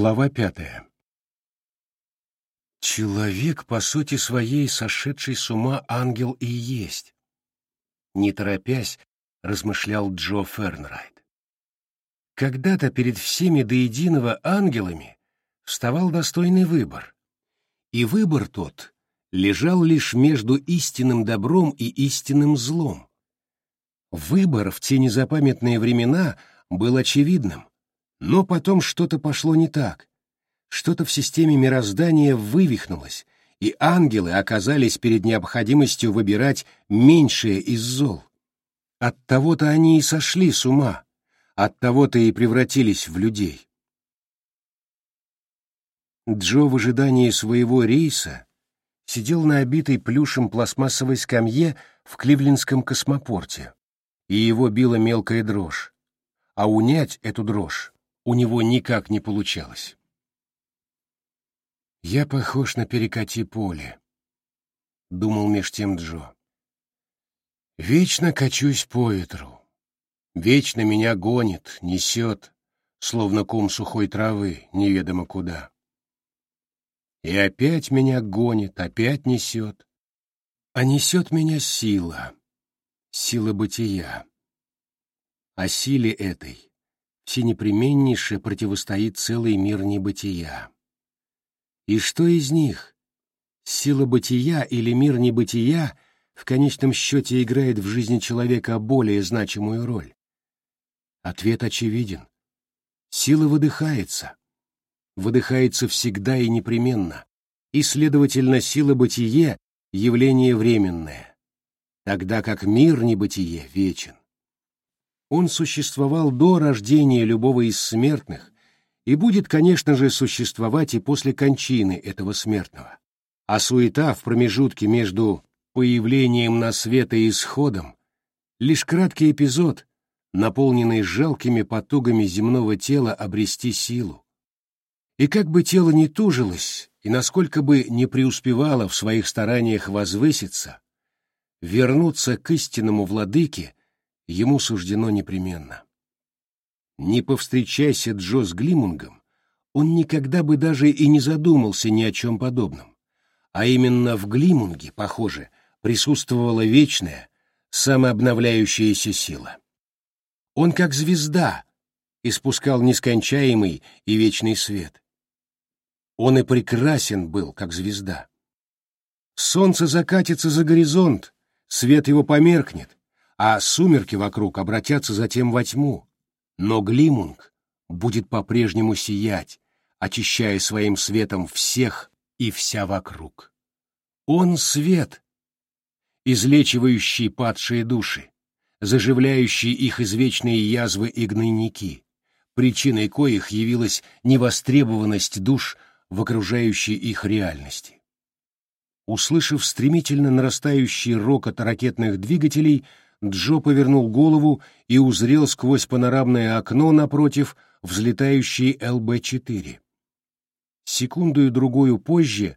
Глава пятая Человек, по сути своей, сошедший с ума ангел и есть. Не торопясь, размышлял Джо Фернрайт. Когда-то перед всеми до единого ангелами вставал достойный выбор. И выбор тот лежал лишь между истинным добром и истинным злом. Выбор в те незапамятные времена был очевидным. Но потом что-то пошло не так. Что-то в системе мироздания вывихнулось, и ангелы оказались перед необходимостью выбирать меньшее из зол. Оттого-то они и сошли с ума, оттого-то и превратились в людей. Джо в ожидании своего рейса сидел на обитой плюшем пластмассовой скамье в Кливлендском космопорте, и его била мелкая дрожь. А унять эту дрожь у него никак не получалось. «Я похож на перекати поле», — думал меж тем Джо. «Вечно качусь по ветру, вечно меня гонит, несет, словно ком сухой травы, неведомо куда. И опять меня гонит, опять несет, а несет меня сила, сила бытия. А силе этой всенепременнейше противостоит целый мир небытия. И что из них? Сила бытия или мир небытия в конечном счете играет в жизни человека более значимую роль? Ответ очевиден. Сила выдыхается. Выдыхается всегда и непременно, и, следовательно, сила бытие — явление временное, тогда как мир небытие вечен. Он существовал до рождения любого из смертных и будет, конечно же, существовать и после кончины этого смертного. А суета в промежутке между появлением на свет и исходом — лишь краткий эпизод, наполненный жалкими потугами земного тела обрести силу. И как бы тело ни тужилось, и насколько бы не преуспевало в своих стараниях возвыситься, вернуться к истинному владыке — ему суждено непременно. Не повстречайся Джо с Глимунгом, он никогда бы даже и не задумался ни о чем подобном. А именно в Глимунге, похоже, присутствовала вечная, самообновляющаяся сила. Он как звезда испускал нескончаемый и вечный свет. Он и прекрасен был, как звезда. Солнце закатится за горизонт, свет его померкнет, а сумерки вокруг обратятся затем во тьму. Но Глимунг будет по-прежнему сиять, очищая своим светом всех и вся вокруг. Он — свет, излечивающий падшие души, заживляющий их извечные язвы и гнойники, причиной коих явилась невостребованность душ в окружающей их реальности. Услышав стремительно нарастающий рокот ракетных двигателей, Джо повернул голову и узрел сквозь панорамное окно напротив взлетающий ЛБ-4. Секунду и другую позже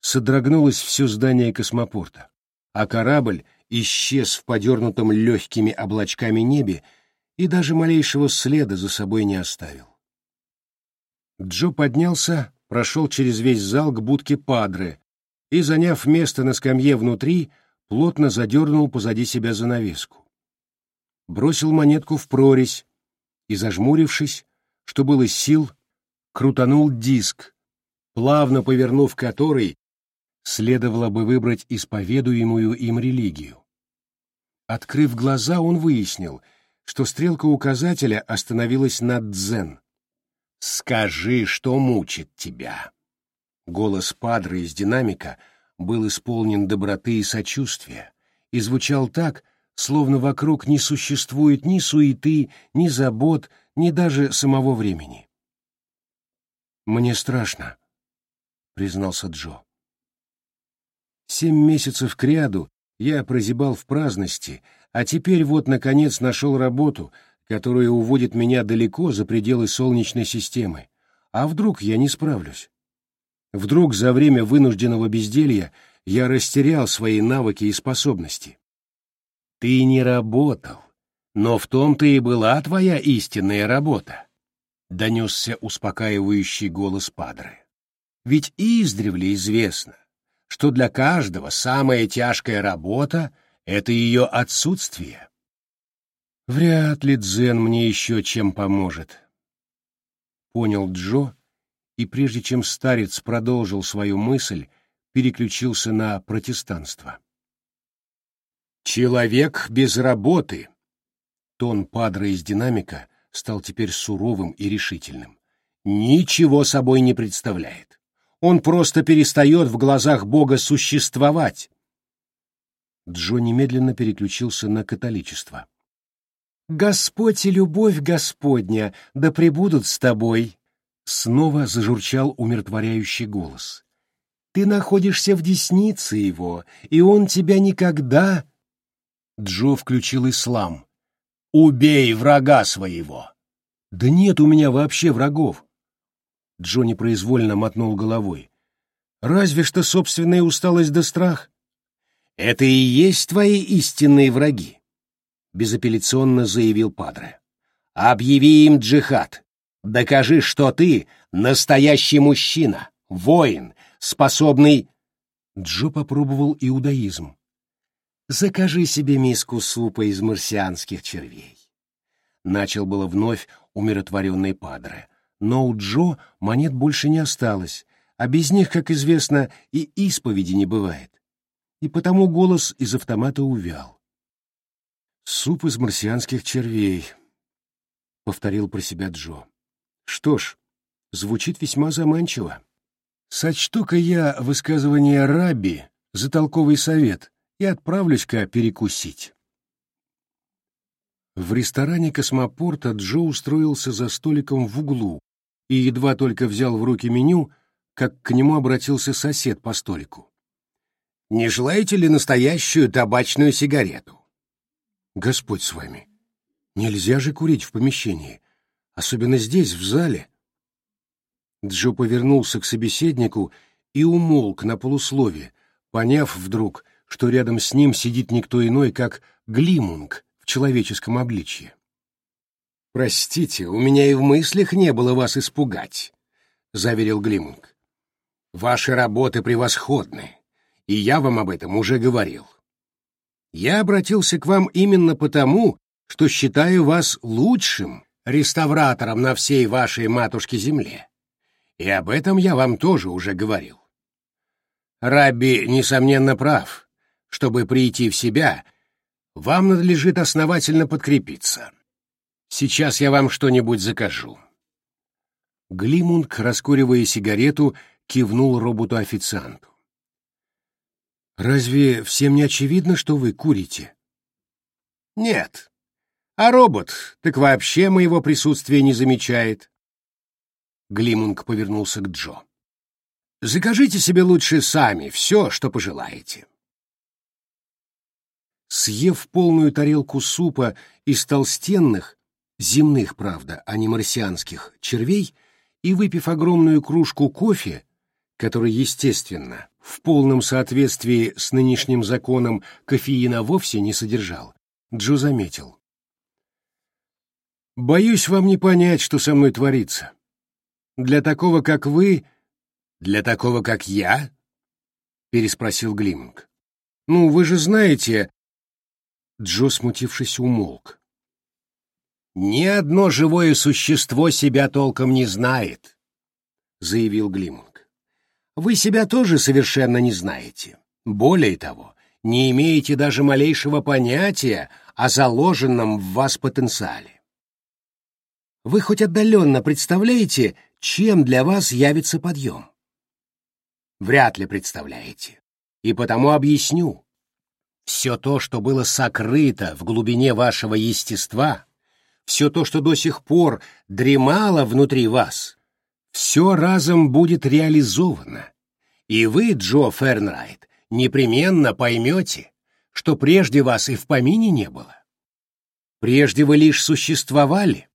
содрогнулось все здание космопорта, а корабль исчез в подернутом легкими облачками небе и даже малейшего следа за собой не оставил. Джо поднялся, прошел через весь зал к будке Падре и, заняв место на скамье внутри, плотно задернул позади себя занавеску. Бросил монетку в прорезь и, зажмурившись, что было сил, крутанул диск, плавно повернув который, следовало бы выбрать исповедуемую им религию. Открыв глаза, он выяснил, что стрелка указателя остановилась над дзен. «Скажи, что мучит тебя!» Голос Падры из динамика — был исполнен доброты и сочувствия и звучал так, словно вокруг не существует ни суеты, ни забот, ни даже самого времени. «Мне страшно», — признался Джо. «Семь месяцев кряду я прозябал в праздности, а теперь вот, наконец, нашел работу, которая уводит меня далеко за пределы Солнечной системы. А вдруг я не справлюсь? Вдруг за время вынужденного безделья я растерял свои навыки и способности. Ты не работал, но в том-то и была твоя истинная работа. — донесся успокаивающий голос Падре. «Ведь издревле известно, что для каждого самая тяжкая работа — это ее отсутствие. Вряд ли Дзен мне еще чем поможет. Понял Джо, и прежде чем старец продолжил свою мысль, переключился на протестанство. «Человек без работы!» Тон падра из динамика стал теперь суровым и решительным. «Ничего собой не представляет. Он просто перестает в глазах Бога существовать». Джо немедленно переключился на католичество. «Господь и любовь Господня да пребудут с тобой!» Снова зажурчал умиротворяющий голос. «Ты находишься в деснице его, и он тебя никогда...» Джо включил ислам. «Убей врага своего!» «Да нет у меня вообще врагов!» Джо непроизвольно мотнул головой. «Разве что собственная усталость да страх». «Это и есть твои истинные враги. — безапелляционно заявил Падре. «Объяви им джихад. Докажи, что ты настоящий мужчина, воин, способный...» Джо попробовал иудаизм. «Закажи себе миску супа из марсианских червей». Начал было вновь умиротворенный Падре, но у Джо монет больше не осталось, а без них, как известно, и исповеди не бывает. И потому голос из автомата увял. «Суп из марсианских червей», — повторил про себя Джо. «Что ж, звучит весьма заманчиво. Сочту-ка я высказывание Раби за толковый совет и отправлюсь-ка перекусить». В ресторане космопорта Джо устроился за столиком в углу и едва только взял в руки меню, как к нему обратился сосед по столику. «Не желаете ли настоящую табачную сигарету?» Господь с вами. Нельзя же курить в помещении, особенно здесь, в зале. Джо повернулся к собеседнику и умолк на полуслове, поняв вдруг, что рядом с ним сидит никто иной, как Глимунг в человеческом обличье. «Простите, у меня и в мыслях не было вас испугать», — заверил Глимунг. «Ваши работы превосходны, и я вам об этом уже говорил. Я обратился к вам именно потому, что считаю вас лучшим реставратором на всей вашей матушке-земле. И об этом я вам тоже уже говорил. Рабби, несомненно, прав. Чтобы прийти в себя, вам надлежит основательно подкрепиться. Сейчас я вам что-нибудь закажу. Глимунг, раскуривая сигарету, кивнул роботу-официанту. Разве всем не очевидно, что вы курите? Нет. А робот так вообще моего присутствия не замечает. Глимунг повернулся к Джо. Закажите себе лучше сами все, что пожелаете. Съев полную тарелку супа из толстенных, земных, правда, а не марсианских, червей, и выпив огромную кружку кофе, который, естественно, в полном соответствии с нынешним законом кофеина вовсе не содержал, Джо заметил. «Боюсь вам не понять, что со мной творится. Для такого, как вы...» «Для такого, как я?» — переспросил Глиминг. «Ну, вы же знаете...» Джо, смутившись, умолк. «Ни одно живое существо себя толком не знает», — заявил Глиминг вы себя тоже совершенно не знаете. Более того, не имеете даже малейшего понятия о заложенном в вас потенциале. Вы хоть отдаленно представляете, чем для вас явится подъем? Вряд ли представляете. И потому объясню. Все то, что было сокрыто в глубине вашего естества, все то, что до сих пор дремало внутри вас, все разом будет реализовано, и вы, Джо Фернрайт, непременно поймете, что прежде вас и в помине не было. Прежде вы лишь существовали.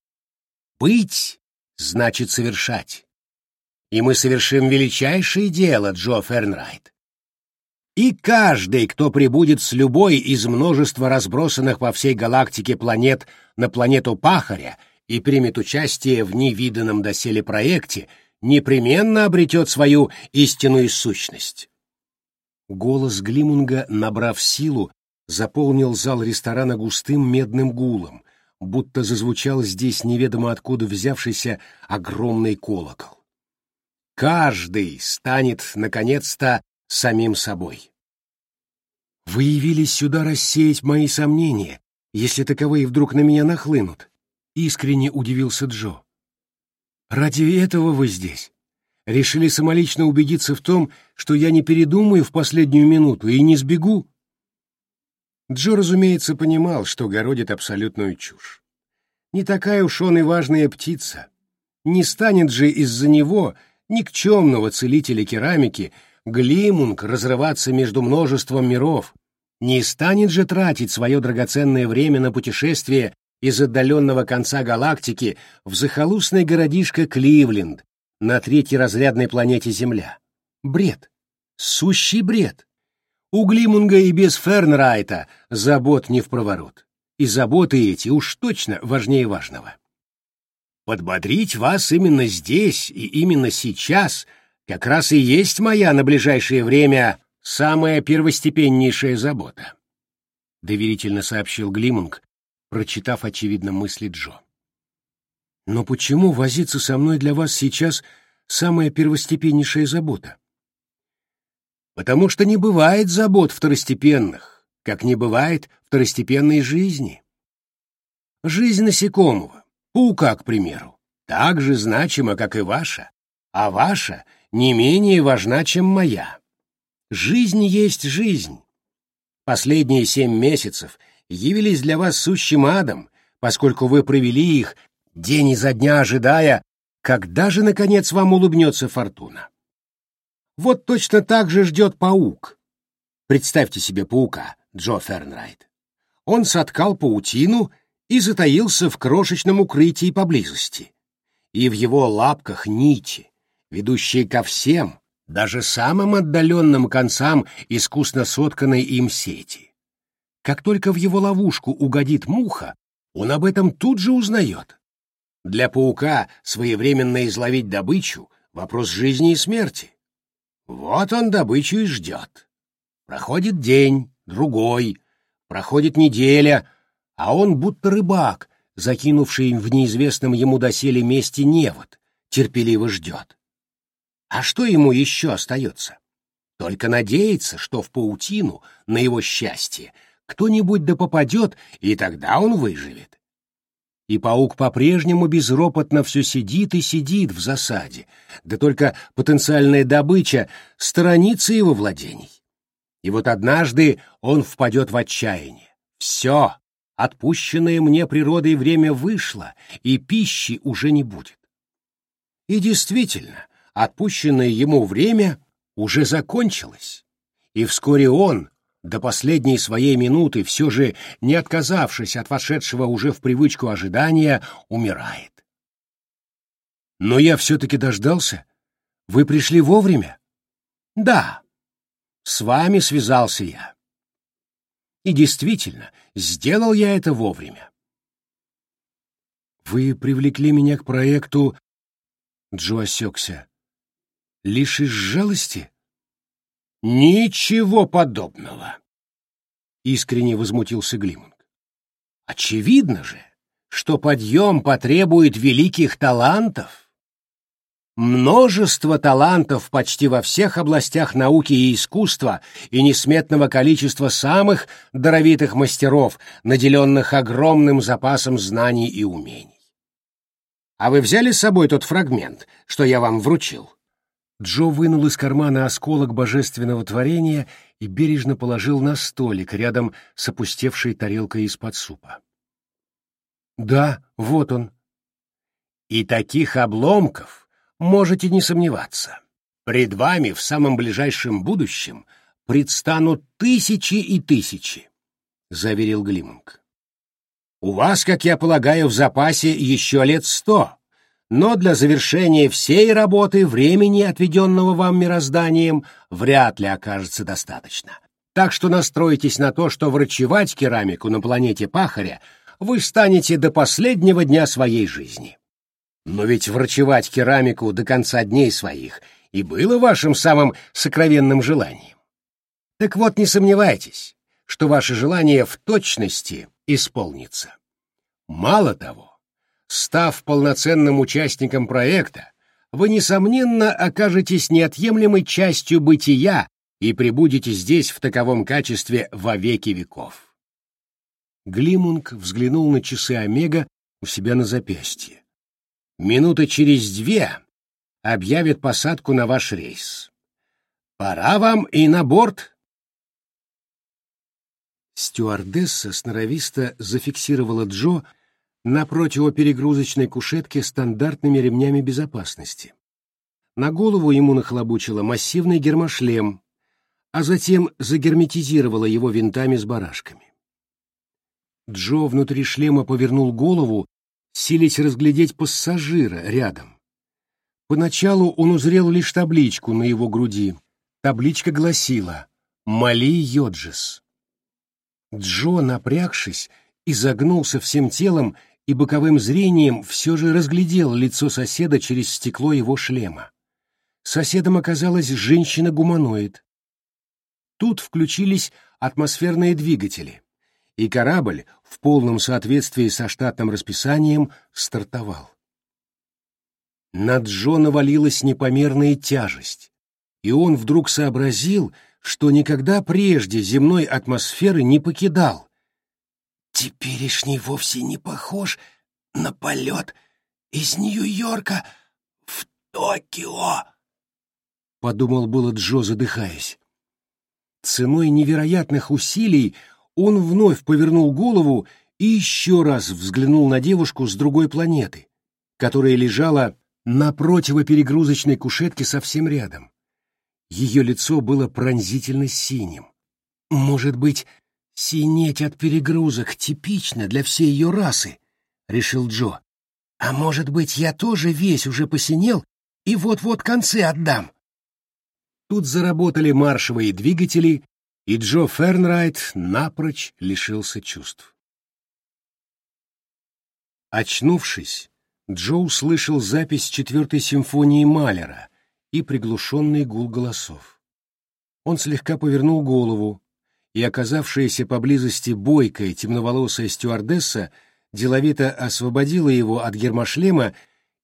Быть значит совершать. И мы совершим величайшее дело, Джо Фернрайт. И каждый, кто прибудет с любой из множества разбросанных по всей галактике планет на планету Пахаря и примет участие в невиданном доселе проекте, непременно обретет свою истинную сущность. Голос Глимунга, набрав силу, заполнил зал ресторана густым медным гулом, будто зазвучал здесь неведомо откуда взявшийся огромный колокол. Каждый станет, наконец-то, самим собой. Вы явились сюда рассеять мои сомнения, если таковые вдруг на меня нахлынут, — искренне удивился Джо. Ради этого вы здесь? Решили самолично убедиться в том, что я не передумаю в последнюю минуту и не сбегу? Джо, разумеется, понимал, что городит абсолютную чушь. Не такая уж он и важная птица. Не станет же из-за него, никчемного целителя керамики, Глимунг разрываться между множеством миров. Не станет же тратить свое драгоценное время на путешествие из отдаленного конца галактики в захолустный городишко Кливленд на третьей разрядной планете Земля. Бред. Сущий бред. У Глимунга и без Фернрайта забот не в проворот. И заботы эти уж точно важнее важного. Подбодрить вас именно здесь и именно сейчас как раз и есть моя на ближайшее время самая первостепеннейшая забота, — доверительно сообщил Глимунг, прочитав, очевидно, мысли Джо. Но почему возиться со мной для вас сейчас самая первостепеннейшая забота? Потому что не бывает забот второстепенных, как не бывает второстепенной жизни. Жизнь насекомого, паука, к примеру, так же значима, как и ваша, а ваша не менее важна, чем моя. Жизнь есть жизнь. Последние семь месяцев явились для вас сущим адом, поскольку вы провели их день изо дня ожидая, когда же, наконец, вам улыбнется фортуна. Вот точно так же ждет паук. Представьте себе паука, Джо Фернрайт. Он соткал паутину и затаился в крошечном укрытии поблизости. И в его лапках нити, ведущие ко всем, даже самым отдаленным концам искусно сотканной им сети. Как только в его ловушку угодит муха, он об этом тут же узнает. Для паука своевременно изловить добычу — вопрос жизни и смерти. Вот он добычу и ждет. Проходит день, другой, проходит неделя, а он будто рыбак, закинувший в неизвестном ему доселе месте невод, терпеливо ждет. А что ему еще остается? Только надеяться, что в паутину, на его счастье, кто-нибудь да попадет, и тогда он выживет. И паук по-прежнему безропотно все сидит и сидит в засаде, да только потенциальная добыча сторонится его владений. И вот однажды он впадет в отчаяние. Все, отпущенное мне природой время вышло, и пищи уже не будет. И действительно, отпущенное ему время уже закончилось, и вскоре он, до последней своей минуты, все же не отказавшись от вошедшего уже в привычку ожидания, умирает. Но я все-таки дождался. Вы пришли вовремя? Да. С вами связался я. И действительно, сделал я это вовремя. Вы привлекли меня к проекту... Джо осекся. Лишь из жалости? Ничего подобного. Искренне возмутился Глимунг. Очевидно же, что подъем потребует великих талантов. Множество талантов почти во всех областях науки и искусства и несметного количества самых даровитых мастеров, наделенных огромным запасом знаний и умений. А вы взяли с собой тот фрагмент, что я вам вручил? Джо вынул из кармана осколок божественного творения и бережно положил на столик рядом с опустевшей тарелкой из-под супа. «Да, вот он». «И таких обломков можете не сомневаться. Пред вами в самом ближайшем будущем предстанут тысячи и тысячи», — заверил Глимунг. «У вас, как я полагаю, в запасе еще лет сто» но для завершения всей работы времени, отведенного вам мирозданием, вряд ли окажется достаточно. Так что настройтесь на то, что врачевать керамику на планете Пахаря вы станете до последнего дня своей жизни. Но ведь врачевать керамику до конца дней своих и было вашим самым сокровенным желанием. Так вот, не сомневайтесь, что ваше желание в точности исполнится. Мало того, став полноценным участником проекта, вы, несомненно, окажетесь неотъемлемой частью бытия и пребудете здесь в таковом качестве во веки веков. Глимунг взглянул на часы Омега у себя на запястье. Минуты через две объявят посадку на ваш рейс. Пора вам и на борт. Стюардесса сноровисто зафиксировала Джо на противоперегрузочной кушетке стандартными ремнями безопасности. На голову ему нахлобучила массивный гермошлем, а затем загерметизировала его винтами с барашками. Джо внутри шлема повернул голову, силясь разглядеть пассажира рядом. Поначалу он узрел лишь табличку на его груди. Табличка гласила «Мали Йоджис». Джо, напрягшись, изогнулся всем телом и боковым зрением все же разглядел лицо соседа через стекло его шлема. Соседом оказалась женщина-гуманоид. Тут включились атмосферные двигатели, и корабль в полном соответствии со штатным расписанием стартовал. На Джо навалилась непомерная тяжесть, и он вдруг сообразил, что никогда прежде земной атмосферы не покидал, Теперешний вовсе не похож на полет из Нью-Йорка в Токио, — подумал было Джо, задыхаясь. Ценой невероятных усилий он вновь повернул голову и еще раз взглянул на девушку с другой планеты, которая лежала на противоперегрузочной кушетке совсем рядом. Ее лицо было пронзительно синим. Может быть, «Синеть от перегрузок типично для всей ее расы», — решил Джо. «А может быть, я тоже весь уже посинел и вот-вот концы отдам?» Тут заработали маршевые двигатели, и Джо Фернрайт напрочь лишился чувств. Очнувшись, Джо услышал запись четвертой симфонии Малера и приглушенный гул голосов. Он слегка повернул голову, и оказавшаяся поблизости бойкая темноволосая стюардесса деловито освободила его от гермошлема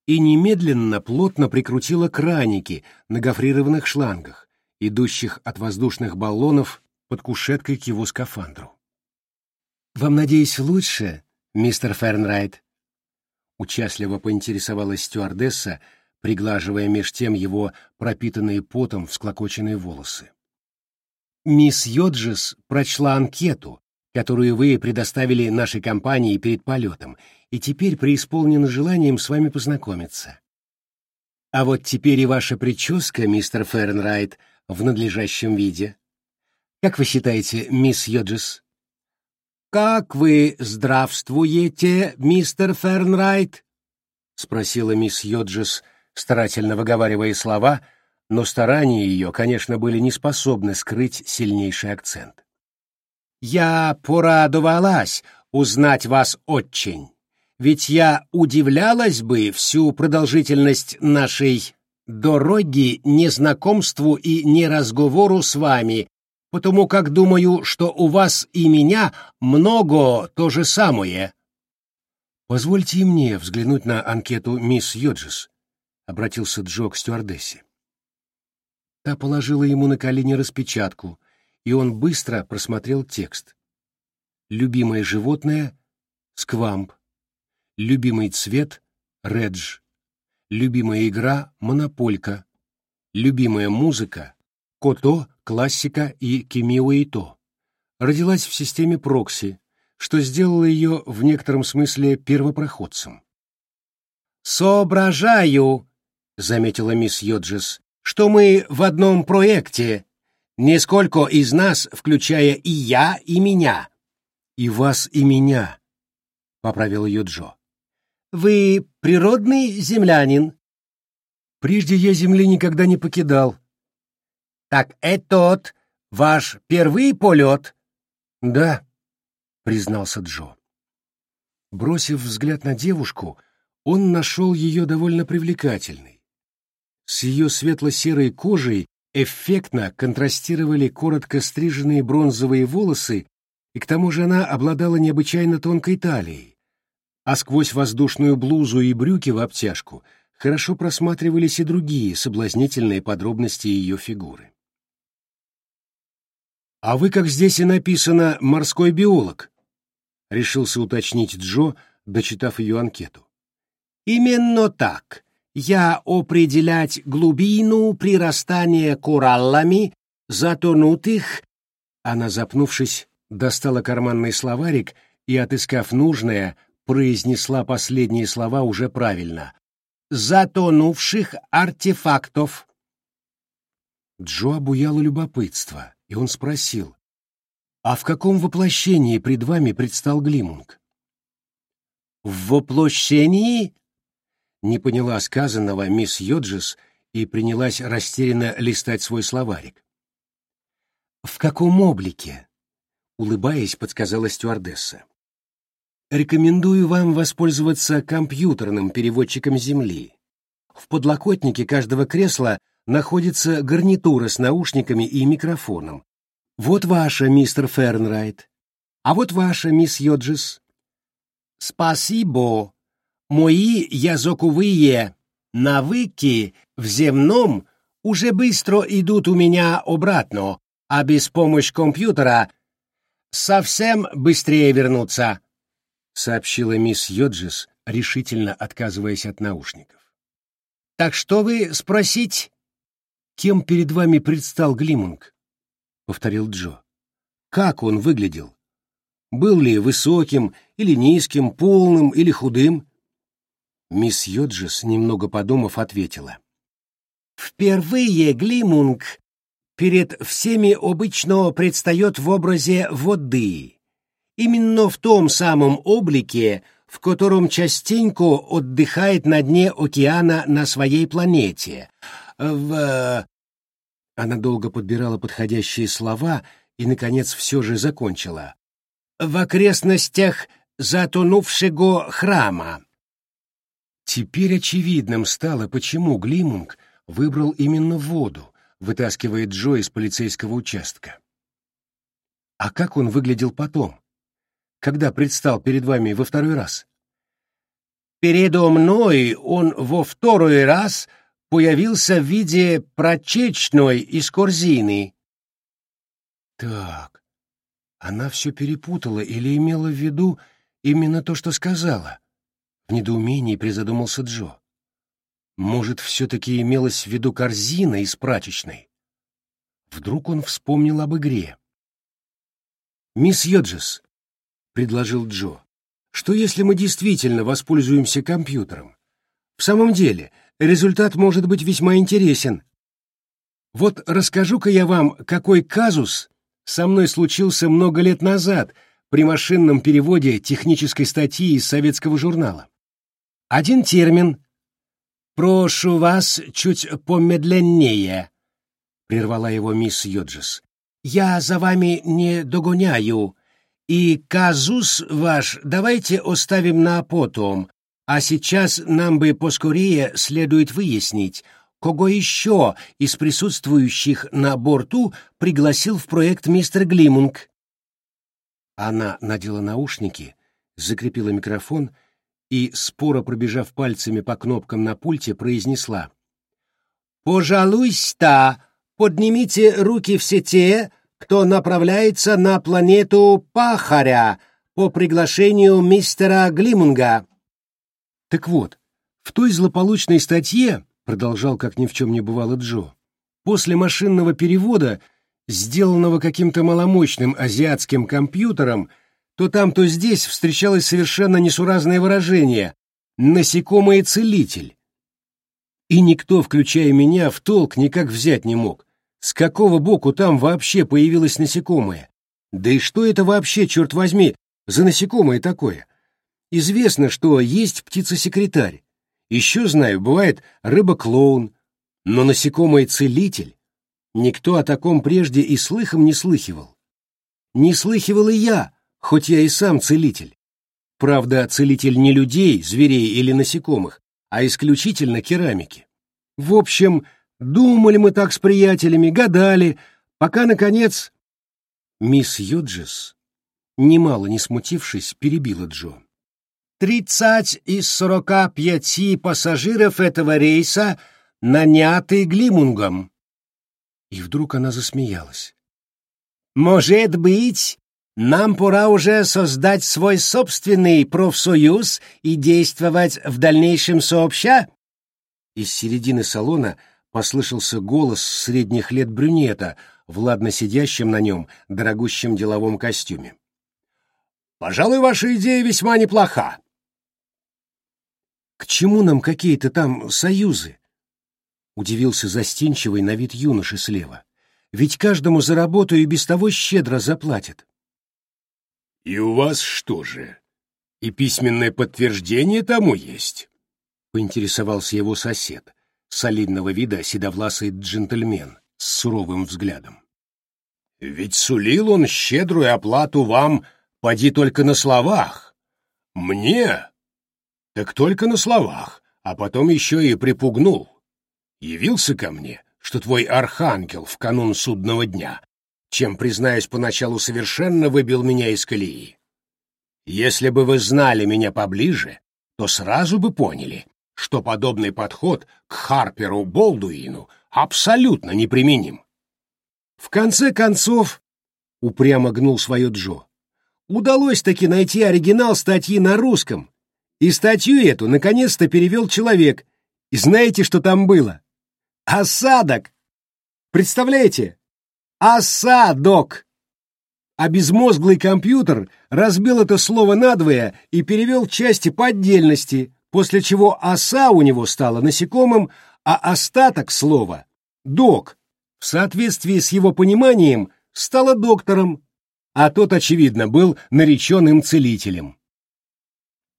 и немедленно плотно прикрутила краники на гофрированных шлангах, идущих от воздушных баллонов под кушеткой к его скафандру. «Вам, надеюсь, лучше, мистер Фернрайт?» Участливо поинтересовалась стюардесса, приглаживая меж тем его пропитанные потом всклокоченные волосы. Мисс Йоджес прочла анкету, которую вы предоставили нашей компании перед полетом, и теперь преисполнена желанием с вами познакомиться. А вот теперь и ваша прическа, мистер Фернрайт, в надлежащем виде. Как вы считаете, мисс Йоджес? «Как вы здравствуете, мистер Фернрайт?» — спросила мисс Йоджес, старательно выговаривая слова — но старания ее, конечно, были не способны скрыть сильнейший акцент. «Я порадовалась узнать вас очень, ведь я удивлялась бы всю продолжительность нашей дороги незнакомству и неразговору с вами, потому как думаю, что у вас и меня много то же самое». «Позвольте мне взглянуть на анкету мисс Йоджис», — обратился Джо к стюардессе. Та положила ему на колени распечатку, и он быстро просмотрел текст. Любимое животное — сквамп. Любимый цвет — редж. Любимая игра — монополька. Любимая музыка — кото, классика и кимиуэйто. Родилась в системе прокси, что сделало ее в некотором смысле первопроходцем. «Соображаю», — заметила мисс Йоджес, что мы в одном проекте, несколько из нас, включая и я, и меня. И вас, и меня, — поправил ее Джо. Вы природный землянин? Прежде я земли никогда не покидал. Так этот ваш первый полет? Да, признался Джо. Бросив взгляд на девушку, он нашел ее довольно привлекательной. С ее светло-серой кожей эффектно контрастировали коротко стриженные бронзовые волосы, и к тому же она обладала необычайно тонкой талией, а сквозь воздушную блузу и брюки в обтяжку хорошо просматривались и другие соблазнительные подробности ее фигуры. «А вы, как здесь и написано, морской биолог?» — решился уточнить Джо, дочитав ее анкету. «Именно так. Я определять глубину прирастания кораллами, затонутых...» Она, запнувшись, достала карманный словарик и, отыскав нужное, произнесла последние слова уже правильно. «Затонувших артефактов». Джо обуяло любопытство, и он спросил, «А в каком воплощении пред вами предстал Глимунг?» «В воплощении?» Не поняла сказанного мисс Йоджис и принялась растерянно листать свой словарик. «В каком облике?» — улыбаясь, подсказала стюардесса. «Рекомендую вам воспользоваться компьютерным переводчиком Земли. В подлокотнике каждого кресла находится гарнитура с наушниками и микрофоном. Вот ваша, мистер Фернрайт. А вот ваша, мисс Йоджис. Спасибо. Мои языковые навыки в земном уже быстро идут у меня обратно, а без помощи компьютера совсем быстрее вернуться, сообщила мисс Йоджис, решительно отказываясь от наушников. Так что вы спросить? Кем перед вами предстал Глимунг? повторил Джо. Как он выглядел? Был ли высоким или низким, полным или худым? Мисс Йоджис, немного подумав, ответила. «Впервые Глимунг перед всеми обычно предстает в образе воды, именно в том самом облике, в котором частенько отдыхает на дне океана на своей планете. В...» Она долго подбирала подходящие слова и, наконец, все же закончила. «В окрестностях затонувшего храма». Теперь очевидным стало, почему Глимунг выбрал именно воду, вытаскивая Джо из полицейского участка. А как он выглядел потом, когда предстал перед вами во второй раз? Передо мной он во второй раз появился в виде прочечной из корзины. Так, она все перепутала или имела в виду именно то, что сказала? В недоумении призадумался Джо. Может, все-таки имелась в виду корзина из прачечной? Вдруг он вспомнил об игре. «Мисс Йоджес», — предложил Джо, — «что если мы действительно воспользуемся компьютером? В самом деле, результат может быть весьма интересен. Вот расскажу-ка я вам, какой казус со мной случился много лет назад при машинном переводе технической статьи из советского журнала. Один термин. «Прошу вас чуть помедленнее», — прервала его мисс Йоджес. «Я за вами не догоняю, и казус ваш давайте оставим на потом, а сейчас нам бы поскорее следует выяснить, кого еще из присутствующих на борту пригласил в проект мистер Глимунг». Она надела наушники, закрепила микрофон и, споро пробежав пальцами по кнопкам на пульте, произнесла. «Пожалуйста, поднимите руки все те, кто направляется на планету Пахаря по приглашению мистера Глимунга». Так вот, в той злополучной статье, продолжал как ни в чем не бывало Джо, после машинного перевода, сделанного каким-то маломощным азиатским компьютером, то там, то здесь встречалось совершенно несуразное выражение «насекомое-целитель». И никто, включая меня, в толк никак взять не мог. С какого боку там вообще появилось насекомое? Да и что это вообще, черт возьми, за насекомое такое? Известно, что есть птица-секретарь. Еще знаю, бывает рыба-клоун. Но насекомое-целитель? Никто о таком прежде и слыхом не слыхивал. Не слыхивал и я, хоть я и сам целитель. Правда, целитель не людей, зверей или насекомых, а исключительно керамики. В общем, думали мы так с приятелями, гадали, пока, наконец... Мисс Юджис, немало не смутившись, перебила Джо. «Тридцать из сорока пяти пассажиров этого рейса наняты Глимунгом». И вдруг она засмеялась. «Может быть, нам пора уже создать свой собственный профсоюз и действовать в дальнейшем сообща?» Из середины салона послышался голос средних лет брюнета в ладно сидящем на нем дорогущем деловом костюме. «Пожалуй, ваша идея весьма неплоха». «К чему нам какие-то там союзы?» — удивился застенчивый на вид юноши слева. «Ведь каждому за работу и без того щедро заплатят». «И у вас что же, и письменное подтверждение тому есть?» — поинтересовался его сосед, солидного вида седовласый джентльмен с суровым взглядом. «Ведь сулил он щедрую оплату вам, поди только на словах. Мне? Так только на словах, а потом еще и припугнул. Явился ко мне, что твой архангел в канун судного дня чем, признаюсь, поначалу совершенно выбил меня из колеи. Если бы вы знали меня поближе, то сразу бы поняли, что подобный подход к Харперу Болдуину абсолютно неприменим. В конце концов, упрямо гнул свое Джо, удалось таки найти оригинал статьи на русском, и статью эту наконец-то перевел человек. И знаете, что там было? Осадок! Представляете? Осадок! А безмозглый компьютер разбил это слово надвое и перевел части по отдельности, после чего оса у него стала насекомым, а остаток слова — док, в соответствии с его пониманием, стала доктором, а тот, очевидно, был нареченным целителем.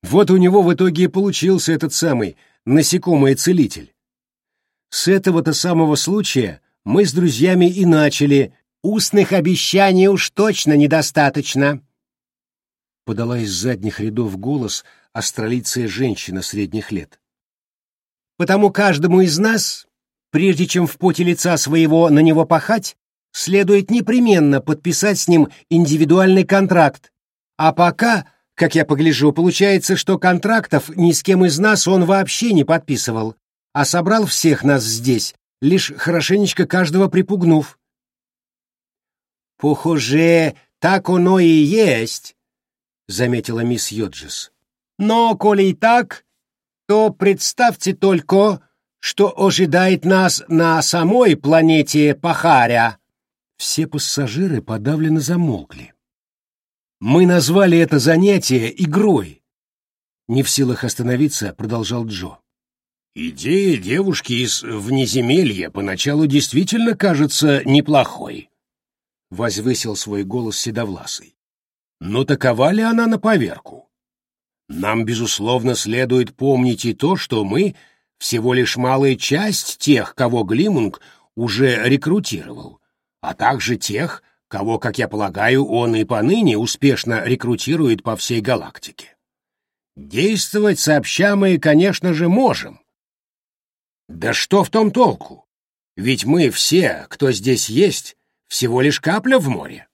Вот у него в итоге и получился этот самый насекомый-целитель. С этого-то самого случая мы с друзьями и начали. Устных обещаний уж точно недостаточно. Подала из задних рядов голос астролицая женщина средних лет. Потому каждому из нас, прежде чем в поте лица своего на него пахать, следует непременно подписать с ним индивидуальный контракт. А пока, как я погляжу, получается, что контрактов ни с кем из нас он вообще не подписывал, а собрал всех нас здесь, лишь хорошенечко каждого припугнув. «Похоже, так оно и есть», — заметила мисс Йоджес. «Но, коли и так, то представьте только, что ожидает нас на самой планете Пахаря». Все пассажиры подавленно замолкли. «Мы назвали это занятие игрой», — не в силах остановиться, продолжал Джо. Идея девушки из внеземелья поначалу действительно кажется неплохой, возвысил свой голос седовласый. Но такова ли она на поверку? Нам, безусловно, следует помнить и то, что мы всего лишь малая часть тех, кого Глимунг уже рекрутировал, а также тех, кого, как я полагаю, он и поныне успешно рекрутирует по всей галактике. Действовать сообща мы, конечно же, можем, да что в том толку? Ведь мы все, кто здесь есть, всего лишь капля в море.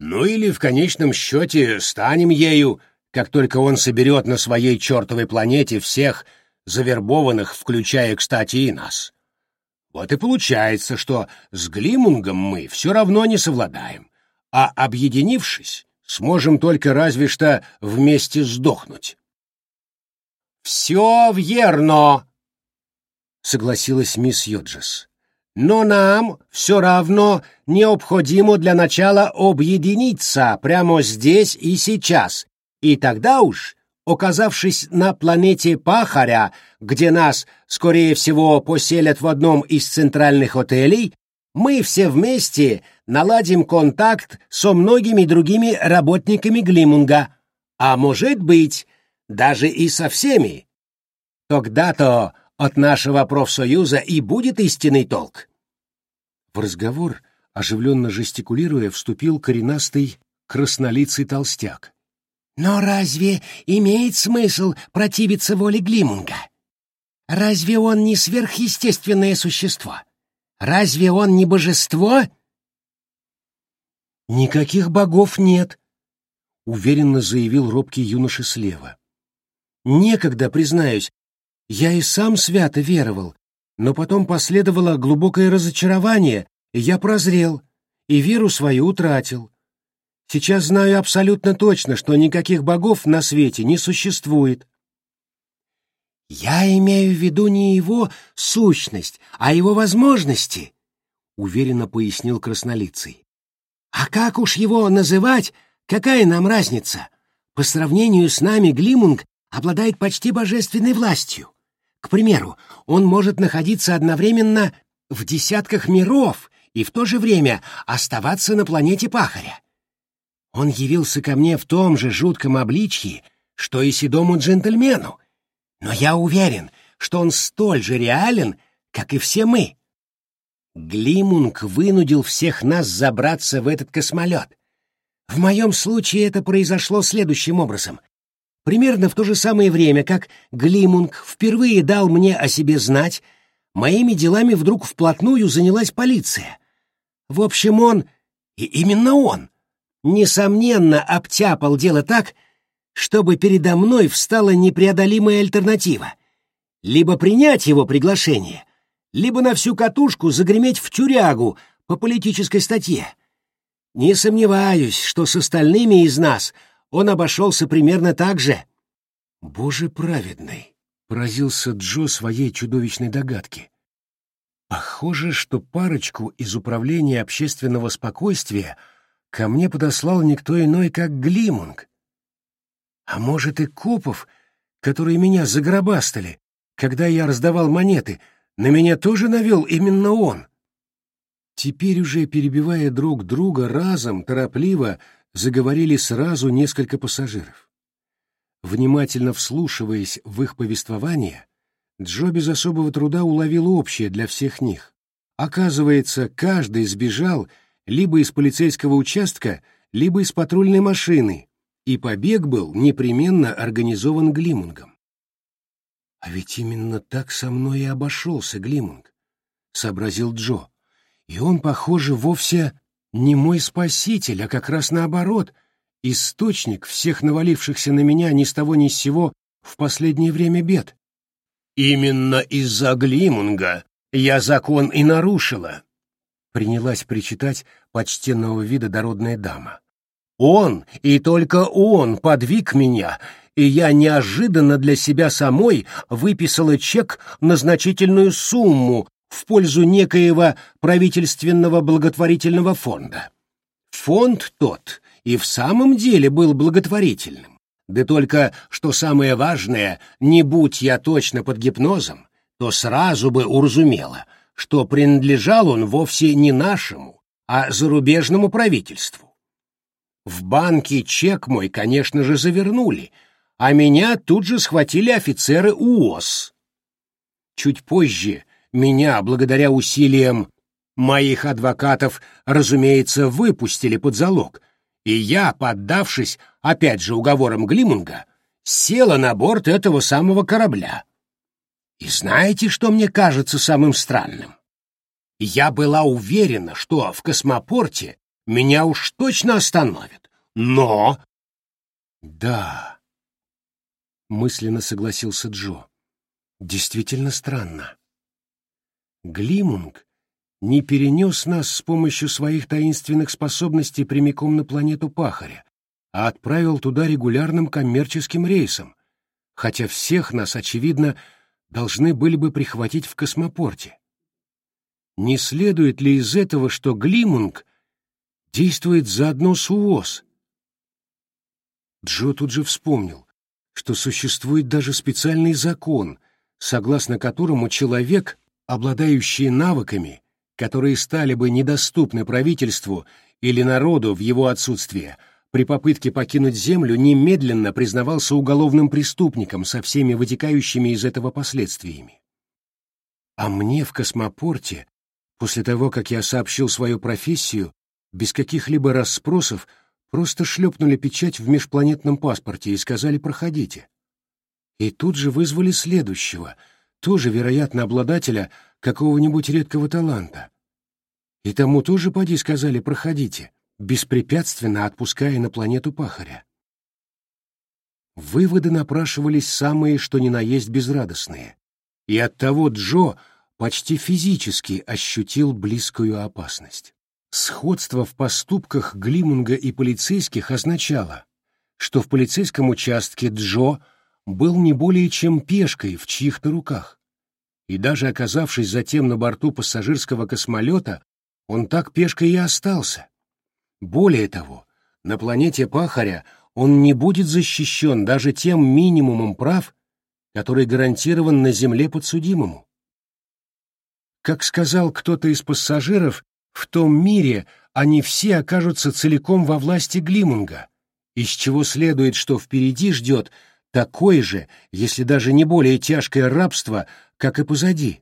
Ну или в конечном счете станем ею, как только он соберет на своей чертовой планете всех завербованных, включая, кстати, и нас. Вот и получается, что с Глимунгом мы все равно не совладаем, а, объединившись, сможем только разве что вместе сдохнуть. «Все верно!» Согласилась мисс Йоджес. Но нам все равно необходимо для начала объединиться прямо здесь и сейчас, и тогда уж, оказавшись на планете Пахаря, где нас, скорее всего, поселят в одном из центральных отелей, мы все вместе наладим контакт со многими другими работниками Глимунга, а может быть, даже и со всеми. Тогда-то от нашего профсоюза и будет истинный толк. В разговор, оживленно жестикулируя, вступил коренастый краснолицый толстяк. Но разве имеет смысл противиться воле Глимунга? Разве он не сверхъестественное существо? Разве он не божество? Никаких богов нет, уверенно заявил робкий юноша слева. Некогда, признаюсь, я и сам свято веровал, но потом последовало глубокое разочарование, и я прозрел, и веру свою утратил. Сейчас знаю абсолютно точно, что никаких богов на свете не существует. Я имею в виду не его сущность, а его возможности, уверенно пояснил краснолицый. А как уж его называть, какая нам разница? По сравнению с нами Глимунг обладает почти божественной властью. К примеру, он может находиться одновременно в десятках миров и в то же время оставаться на планете Пахаря. Он явился ко мне в том же жутком обличье, что и седому джентльмену, но я уверен, что он столь же реален, как и все мы. Глимунг вынудил всех нас забраться в этот космолет. В моем случае это произошло следующим образом. Примерно в то же самое время, как Глимунг впервые дал мне о себе знать, моими делами вдруг вплотную занялась полиция. В общем, он, и именно он, несомненно, обтяпал дело так, чтобы передо мной встала непреодолимая альтернатива. Либо принять его приглашение, либо на всю катушку загреметь в тюрягу по политической статье. Не сомневаюсь, что с остальными из нас он обошелся примерно так же. «Боже праведный!» — поразился Джо своей чудовищной догадки. Похоже, что парочку из управления общественного спокойствия ко мне подослал никто иной, как Глимунг. А может, и Копов, которые меня загробастали, когда я раздавал монеты, на меня тоже навел именно он. Теперь уже, перебивая друг друга, разом, торопливо заговорили сразу несколько пассажиров. Внимательно вслушиваясь в их повествование, Джо без особого труда уловил общее для всех них. Оказывается, каждый сбежал либо из полицейского участка, либо из патрульной машины, и побег был непременно организован Глимунгом. «А ведь именно так со мной и обошелся Глимунг», — сообразил Джо. «И он, похоже, вовсе не мой спаситель, а как раз наоборот, источник всех навалившихся на меня ни с того ни с сего в последнее время бед». «Именно из-за Глимунга я закон и нарушила», — принялась причитать почтенного вида дородная дама. Он и только он подвиг меня, и я неожиданно для себя самой выписала чек на значительную сумму в пользу некоего правительственного благотворительного фонда. Фонд тот и в самом деле был благотворительным. Да только, что самое важное, не будь я точно под гипнозом, то сразу бы уразумела, что принадлежал он вовсе не нашему, а зарубежному правительству. В банке чек мой, конечно же, завернули, а меня тут же схватили офицеры УОС. Чуть позже меня, благодаря усилиям моих адвокатов, разумеется, выпустили под залог, и я, поддавшись опять же уговорам Глимунга, села на борт этого самого корабля. И знаете, что мне кажется самым странным? Я была уверена, что в космопорте меня уж точно остановят. Но... Да, мысленно согласился Джо. Действительно странно. Глимунг не перенес нас с помощью своих таинственных способностей прямиком на планету Пахаря, а отправил туда регулярным коммерческим рейсом, хотя всех нас, очевидно, должны были бы прихватить в космопорте. Не следует ли из этого, что Глимунг действует заодно с УОЗ. Джо тут же вспомнил, что существует даже специальный закон, согласно которому человек, обладающий навыками, которые стали бы недоступны правительству или народу в его отсутствие, при попытке покинуть Землю немедленно признавался уголовным преступником со всеми вытекающими из этого последствиями. А мне в космопорте, после того, как я сообщил свою профессию, без каких-либо расспросов Просто шлепнули печать в межпланетном паспорте и сказали «проходите». И тут же вызвали следующего, тоже, вероятно, обладателя какого-нибудь редкого таланта. И тому тоже, поди, сказали «проходите», беспрепятственно отпуская на планету пахаря. Выводы напрашивались самые, что ни на есть безрадостные, и оттого Джо почти физически ощутил близкую опасность. Сходство в поступках Глимунга и полицейских означало, что в полицейском участке Джо был не более чем пешкой в чьих-то руках. И даже оказавшись затем на борту пассажирского космолета, он так пешкой и остался. Более того, на планете Пахаря он не будет защищен даже тем минимумом прав, который гарантирован на Земле подсудимому. Как сказал кто-то из пассажиров, в том мире они все окажутся целиком во власти Глимунга, из чего следует, что впереди ждет такое же, если даже не более тяжкое рабство, как и позади.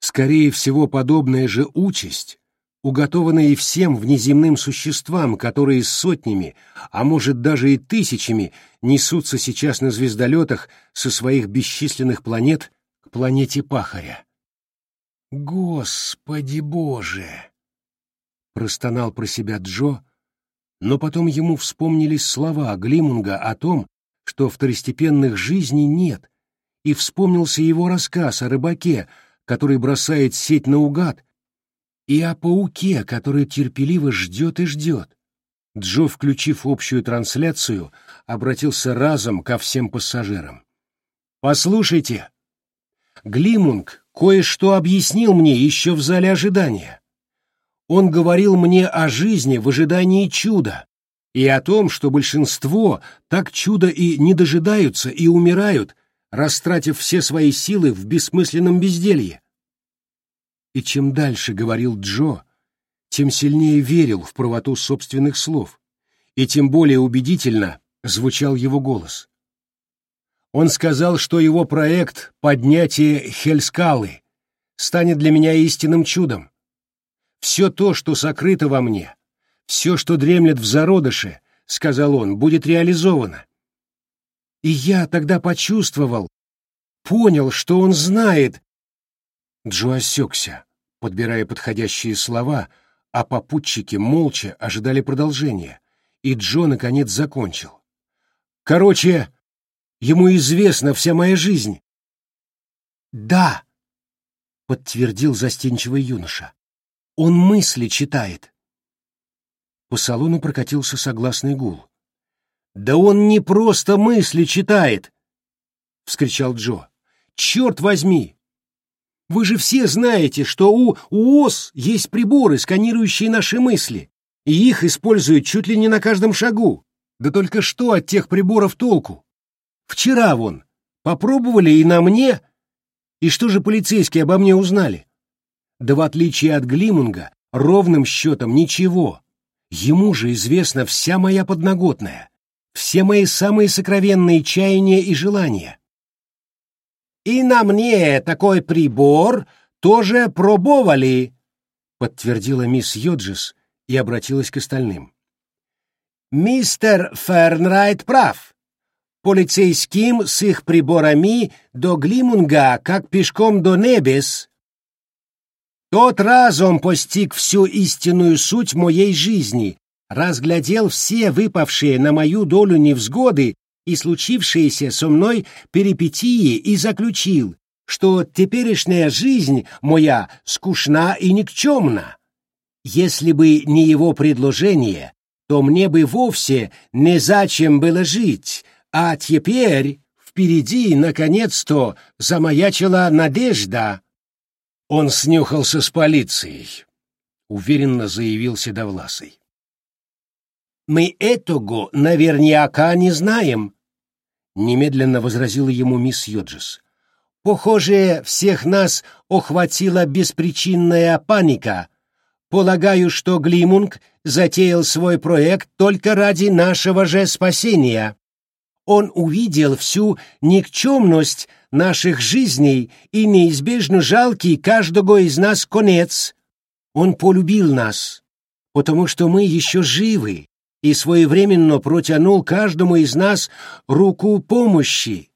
Скорее всего, подобная же участь уготованная и всем внеземным существам, которые сотнями, а может даже и тысячами, несутся сейчас на звездолетах со своих бесчисленных планет к планете Пахаря. «Господи Боже!» — простонал про себя Джо, но потом ему вспомнились слова Глимунга о том, что второстепенных жизней нет, и вспомнился его рассказ о рыбаке, который бросает сеть наугад, и о пауке, который терпеливо ждет и ждет. Джо, включив общую трансляцию, обратился разом ко всем пассажирам. «Послушайте, Глимунг кое-что объяснил мне еще в зале ожидания. Он говорил мне о жизни в ожидании чуда и о том, что большинство так чуда и не дожидаются и умирают, растратив все свои силы в бессмысленном безделье. И чем дальше говорил Джо, тем сильнее верил в правоту собственных слов, и тем более убедительно звучал его голос. Он сказал, что его проект «Поднятие Хельскалы» станет для меня истинным чудом. Все то, что сокрыто во мне, все, что дремлет в зародыше, — сказал он, — будет реализовано. И я тогда почувствовал, понял, что он знает, Джо осекся, подбирая подходящие слова, а попутчики молча ожидали продолжения, и Джо наконец закончил. «Короче, ему известна вся моя жизнь». «Да», — подтвердил застенчивый юноша, — «он мысли читает». По салону прокатился согласный гул. «Да он не просто мысли читает!» — вскричал Джо. «Черт возьми! Вы же все знаете, что у УОС есть приборы, сканирующие наши мысли, и их используют чуть ли не на каждом шагу. Да только что от тех приборов толку? Вчера вон, попробовали и на мне. И что же полицейские обо мне узнали? Да в отличие от Глимунга, ровным счетом ничего. Ему же известна вся моя подноготная, все мои самые сокровенные чаяния и желания. И на мне такой прибор тоже пробовали, подтвердила мисс Йоджис и обратилась к остальным. Мистер Фернрайт прав. Полицейским с их приборами до Глимунга, как пешком до небес. Тот разом постиг всю истинную суть моей жизни, разглядел все выпавшие на мою долю невзгоды и случившиеся со мной перипетии и заключил, что теперешняя жизнь моя скучна и никчемна. Если бы не его предложение, то мне бы вовсе не зачем было жить, а теперь впереди, наконец-то, замаячила надежда. Он снюхался с полицией, — уверенно заявил Седовласый. «Мы этого наверняка не знаем», — немедленно возразила ему мисс Йоджис. «Похоже, всех нас охватила беспричинная паника. Полагаю, что Глимунг затеял свой проект только ради нашего же спасения. Он увидел всю никчемность наших жизней и неизбежно жалкий каждого из нас конец. Он полюбил нас, потому что мы еще живы, и своевременно протянул каждому из нас руку помощи.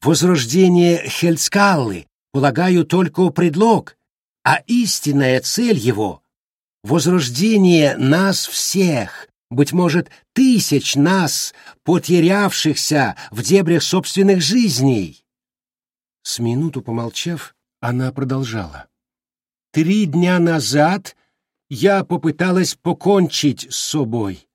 Возрождение Хельскаллы, полагаю, только предлог, а истинная цель его — возрождение нас всех, быть может, тысяч нас, потерявшихся в дебрях собственных жизней. С минуту помолчав, она продолжала. Три дня назад я попыталась покончить с собой.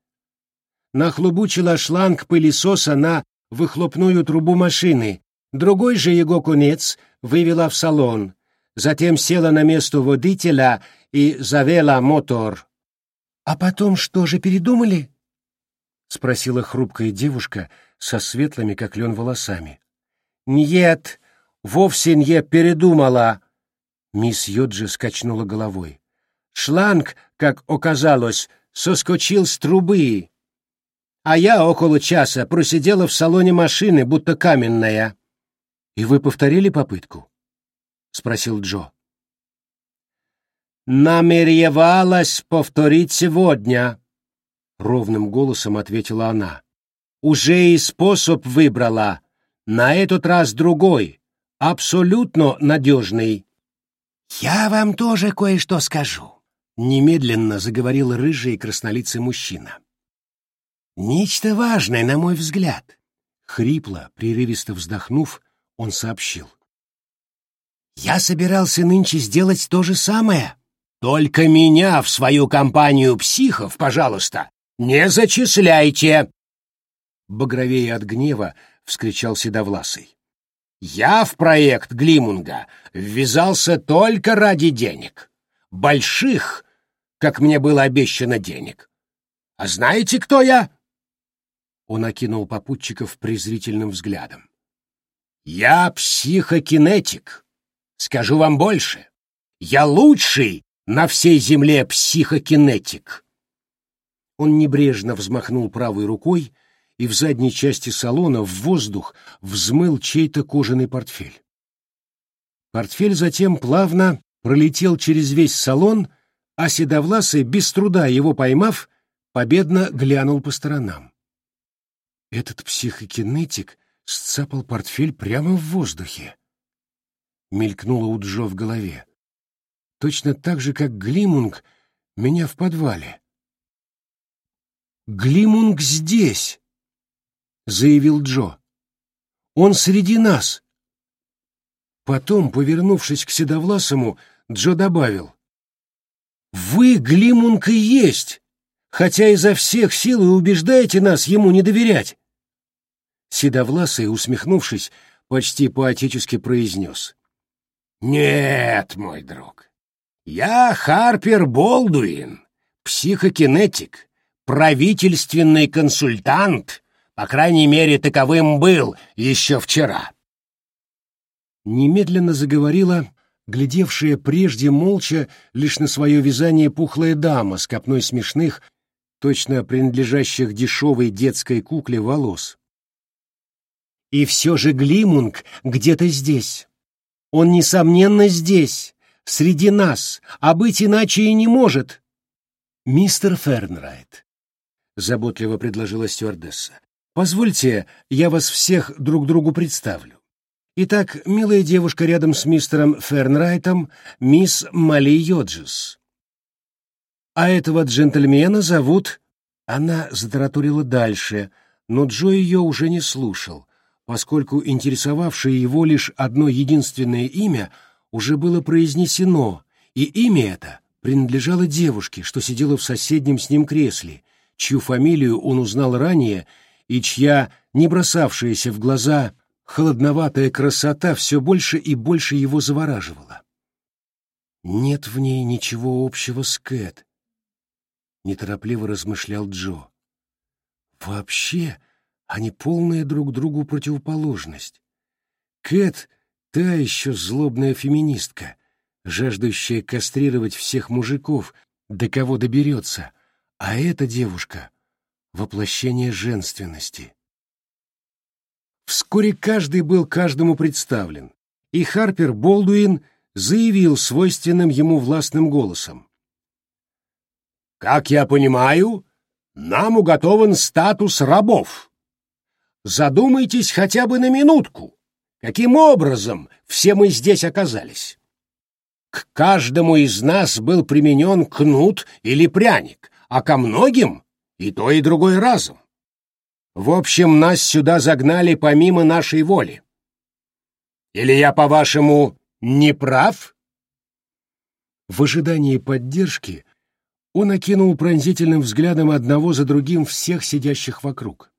Нахлобучила шланг пылесоса на выхлопную трубу машины, другой же его конец вывела в салон, затем села на место водителя и завела мотор. «А потом что же передумали?» — спросила хрупкая девушка со светлыми, как лен, волосами. «Нет, вовсе не передумала!» Мисс Йоджи скачнула головой. Шланг, как оказалось, соскочил с трубы, а я около часа просидела в салоне машины, будто каменная. — И вы повторили попытку? — спросил Джо. «Намеревалась повторить сегодня», — ровным голосом ответила она. «Уже и способ выбрала. На этот раз другой, абсолютно надежный». «Я вам тоже кое-что скажу», — немедленно заговорил рыжий краснолицый мужчина. «Нечто важное, на мой взгляд». Хрипло, прерывисто вздохнув, он сообщил. «Я собирался нынче сделать то же самое». Только меня в свою компанию психов, пожалуйста, не зачисляйте!» Багровее от гнева вскричал Седовласый. «Я в проект Глимунга ввязался только ради денег. Больших, как мне было обещано, денег. А знаете, кто я?» Он окинул попутчиков презрительным взглядом. «Я психокинетик. Скажу вам больше. Я лучший на всей земле психокинетик. Он небрежно взмахнул правой рукой, и в задней части салона в воздух взмыл чей-то кожаный портфель. Портфель затем плавно пролетел через весь салон, а Седовласый, без труда его поймав, победно глянул по сторонам. Этот психокинетик сцапал портфель прямо в воздухе. Мелькнуло у Джо в голове точно так же, как Глимунг меня в подвале. «Глимунг здесь!» — заявил Джо. «Он среди нас!» Потом, повернувшись к Седовласому, Джо добавил. «Вы, Глимунг, и есть, хотя изо всех сил и убеждаете нас ему не доверять!» Седовласый, усмехнувшись, почти поотечески произнес. «Нет, мой друг, я Харпер Болдуин, психокинетик, правительственный консультант, по крайней мере, таковым был еще вчера. Немедленно заговорила глядевшая прежде молча лишь на свое вязание пухлая дама с копной смешных, точно принадлежащих дешевой детской кукле волос. И все же Глимунг где-то здесь. Он, несомненно, здесь, среди нас, а быть иначе и не может. Мистер Фернрайт, заботливо предложила стюардесса. Позвольте, я вас всех друг другу представлю. Итак, милая девушка рядом с мистером Фернрайтом, мисс Мали Йоджис. А этого джентльмена зовут... Она затараторила дальше, но Джо ее уже не слушал, поскольку интересовавшее его лишь одно единственное имя — уже было произнесено, и имя это принадлежало девушке, что сидела в соседнем с ним кресле, чью фамилию он узнал ранее и чья, не бросавшаяся в глаза, холодноватая красота все больше и больше его завораживала. «Нет в ней ничего общего с Кэт», — неторопливо размышлял Джо. «Вообще, они полная друг другу противоположность. Кэт — Та еще злобная феминистка, жаждущая кастрировать всех мужиков, до кого доберется, а эта девушка — воплощение женственности. Вскоре каждый был каждому представлен, и Харпер Болдуин заявил свойственным ему властным голосом. «Как я понимаю, нам уготован статус рабов. Задумайтесь хотя бы на минутку, каким образом все мы здесь оказались. К каждому из нас был применен кнут или пряник, а ко многим и то, и другой разом. В общем, нас сюда загнали помимо нашей воли. Или я, по-вашему, не прав? В ожидании поддержки он окинул пронзительным взглядом одного за другим всех сидящих вокруг.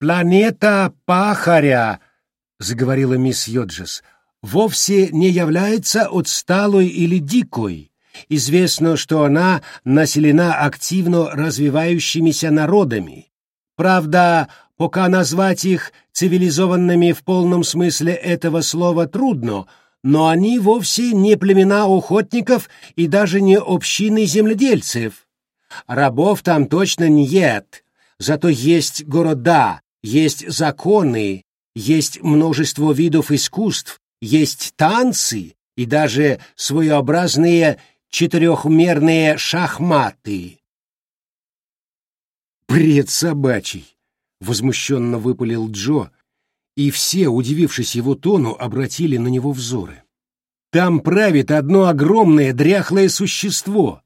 «Планета Пахаря», — заговорила мисс Йоджес, — «вовсе не является отсталой или дикой. Известно, что она населена активно развивающимися народами. Правда, пока назвать их цивилизованными в полном смысле этого слова трудно, но они вовсе не племена охотников и даже не общины земледельцев. Рабов там точно нет, зато есть города, есть законы, есть множество видов искусств, есть танцы и даже своеобразные четырехмерные шахматы. «Бред собачий!» — возмущенно выпалил Джо, и все, удивившись его тону, обратили на него взоры. «Там правит одно огромное дряхлое существо,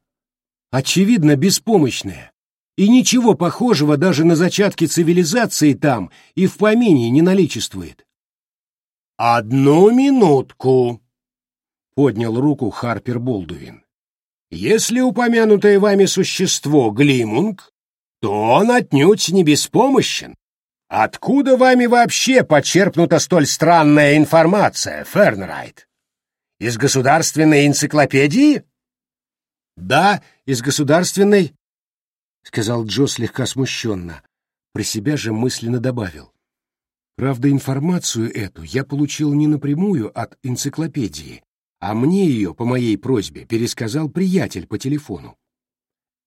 очевидно, беспомощное, и ничего похожего даже на зачатки цивилизации там и в помине не наличествует». «Одну минутку!» — поднял руку Харпер Болдуин. «Если упомянутое вами существо Глимунг, то он отнюдь не беспомощен. Откуда вами вообще почерпнута столь странная информация, Фернрайт? Из государственной энциклопедии? Да, из государственной, сказал Джо слегка смущенно. При себя же мысленно добавил. Правда, информацию эту я получил не напрямую от энциклопедии, а мне ее, по моей просьбе, пересказал приятель по телефону.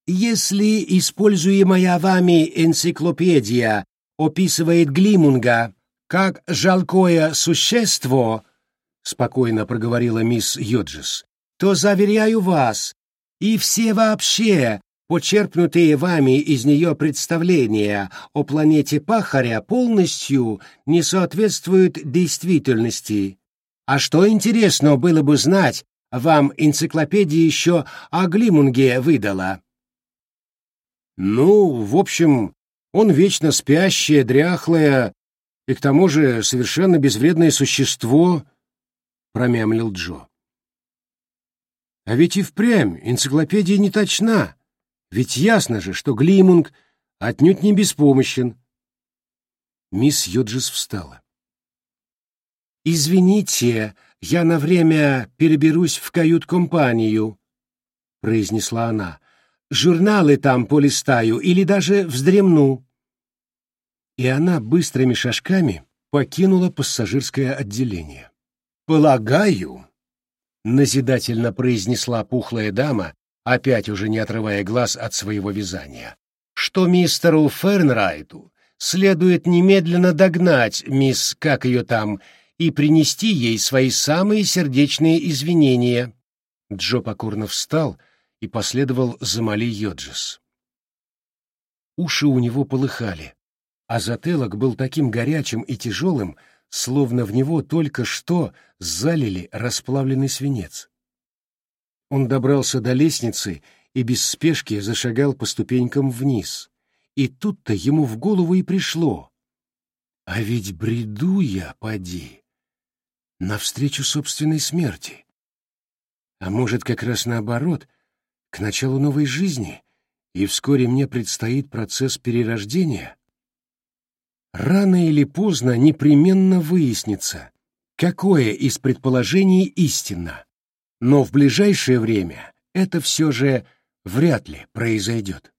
Если используемая вами энциклопедия описывает Глимунга как жалкое существо, спокойно проговорила мисс Йоджес, то заверяю вас, и все вообще почерпнутые вами из нее представления о планете Пахаря полностью не соответствуют действительности. А что интересно было бы знать, вам энциклопедия еще о Глимунге выдала. Ну, в общем, он вечно спящее, дряхлое и к тому же совершенно безвредное существо, промямлил Джо. А ведь и впрямь энциклопедия не точна, ведь ясно же, что Глимунг отнюдь не беспомощен. Мисс Йоджис встала. «Извините, я на время переберусь в кают-компанию», — произнесла она журналы там полистаю или даже вздремну. И она быстрыми шажками покинула пассажирское отделение. «Полагаю», — назидательно произнесла пухлая дама, опять уже не отрывая глаз от своего вязания, «что мистеру Фернрайту следует немедленно догнать мисс, как ее там, и принести ей свои самые сердечные извинения». Джо покорно встал и последовал за Мали Йоджес. Уши у него полыхали, а затылок был таким горячим и тяжелым, словно в него только что залили расплавленный свинец. Он добрался до лестницы и без спешки зашагал по ступенькам вниз. И тут-то ему в голову и пришло. А ведь бреду я, поди, навстречу собственной смерти. А может, как раз наоборот, к началу новой жизни, и вскоре мне предстоит процесс перерождения? Рано или поздно непременно выяснится, какое из предположений истинно, но в ближайшее время это все же вряд ли произойдет.